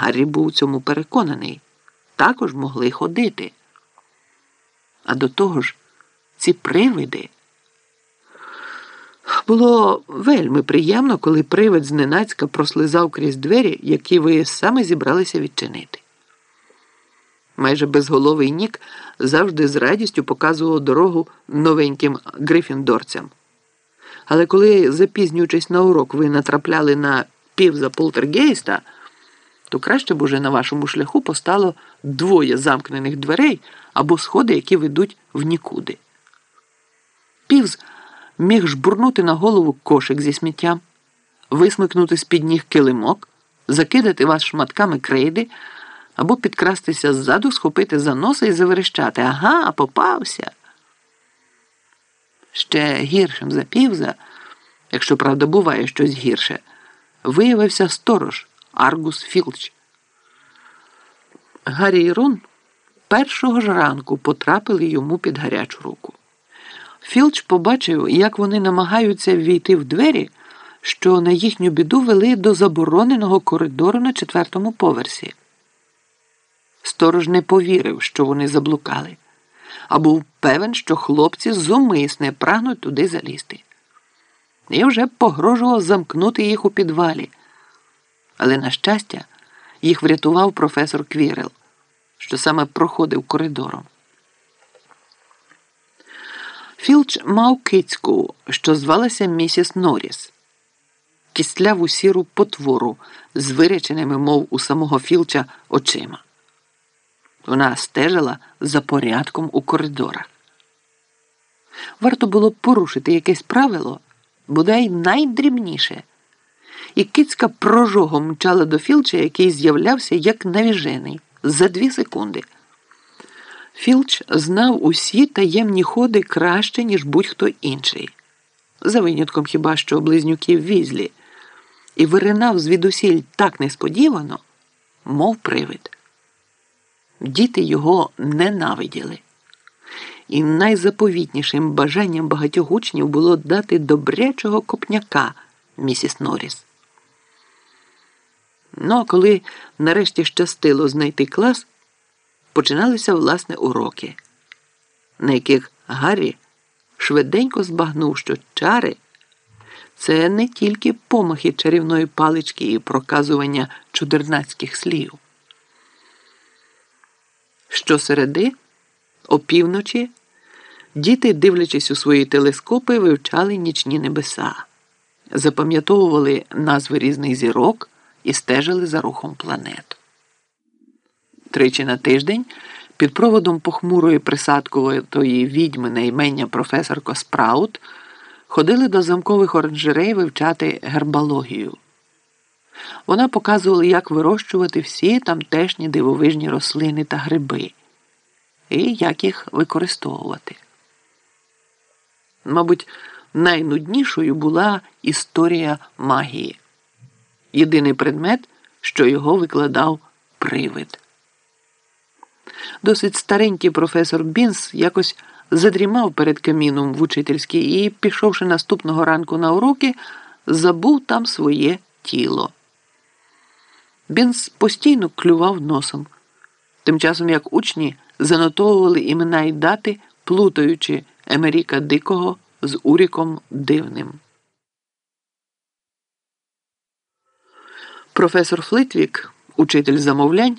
Гаррі був у цьому переконаний, також могли ходити. А до того ж, ці привиди. Було вельми приємно, коли привид зненацька прослизав крізь двері, які ви саме зібралися відчинити. Майже безголовий Нік завжди з радістю показував дорогу новеньким грифіндорцям. Але коли, запізнюючись на урок, ви натрапляли на півза полтергейста, то краще б уже на вашому шляху постало двоє замкнених дверей або сходи, які ведуть в нікуди. Півз міг жбурнути на голову кошик зі сміттям, висмикнути з під ніг килимок, закидати вас шматками крейди або підкрастися ззаду, схопити за носа і заверещати Ага, попався. Ще гіршим за півза, якщо правда буває щось гірше, виявився сторож Аргус Філч. Гаррі і Рон першого ж ранку потрапили йому під гарячу руку. Філч побачив, як вони намагаються ввійти в двері, що на їхню біду вели до забороненого коридору на четвертому поверсі. Сторож не повірив, що вони заблукали, а був певен, що хлопці зумисне прагнуть туди залізти. І вже погрожував замкнути їх у підвалі. Але, на щастя, їх врятував професор Квірел, що саме проходив коридором. Філч мав кицьку, що звалася місіс Норріс, кістляву сіру потвору з виряченими, мов у самого Філча, очима. Вона стежила за порядком у коридорах. Варто було порушити якесь правило, бодай найдрібніше. І кицька прожогом мчала до Філча, який з'являвся як навіжений за дві секунди. Філч знав усі таємні ходи краще, ніж будь-хто інший, за винятком хіба що близнюків візлі, і виринав звідусіль так несподівано, мов привид. Діти його ненавиділи. І найзаповітнішим бажанням багатьох учнів було дати добрячого копняка місіс Норріс. Ну а коли нарешті щастило знайти клас, починалися власне уроки, на яких Гаррі швиденько збагнув, що чари це не тільки помахи чарівної палички і проказування чудернацьких слів. Щосереди, опівночі, діти, дивлячись у свої телескопи, вивчали нічні небеса, запам'ятовували назви різних зірок і стежили за рухом планет. Тричі на тиждень під проводом похмурої присадкової відьми на імення професорко Спраут ходили до замкових оранжерей вивчати гербалогію. Вона показувала, як вирощувати всі тамтешні дивовижні рослини та гриби і як їх використовувати. Мабуть, найнуднішою була історія магії єдиний предмет, що його викладав привид. Досить старенький професор Бінс якось задрімав перед каміном в учительській і, пішовши наступного ранку на уроки, забув там своє тіло. Бінс постійно клював носом, тим часом як учні занотовували імена й дати, плутаючи Емеріка Дикого з Уріком Дивним. Професор Флитвік, учитель замовлянь,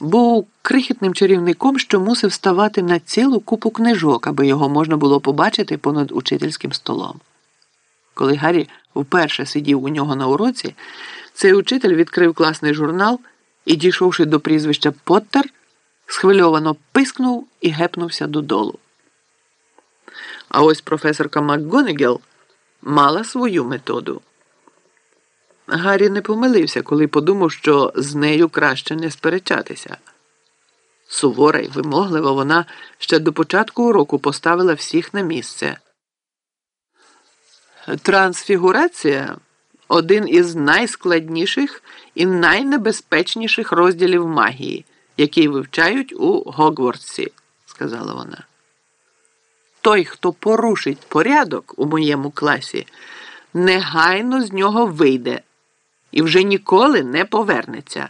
був крихітним чарівником, що мусив ставати на цілу купу книжок, аби його можна було побачити понад учительським столом. Коли Гаррі вперше сидів у нього на уроці, цей учитель відкрив класний журнал і, дійшовши до прізвища Поттер, схвильовано пискнув і гепнувся додолу. А ось професорка МакГонегел мала свою методу. Гаррі не помилився, коли подумав, що з нею краще не сперечатися. Сувора й вимоглива вона ще до початку уроку поставила всіх на місце. Трансфігурація один із найскладніших і найнебезпечніших розділів магії, який вивчають у Гогвартсі, сказала вона. Той, хто порушить порядок у моєму класі, негайно з нього вийде і вже ніколи не повернеться.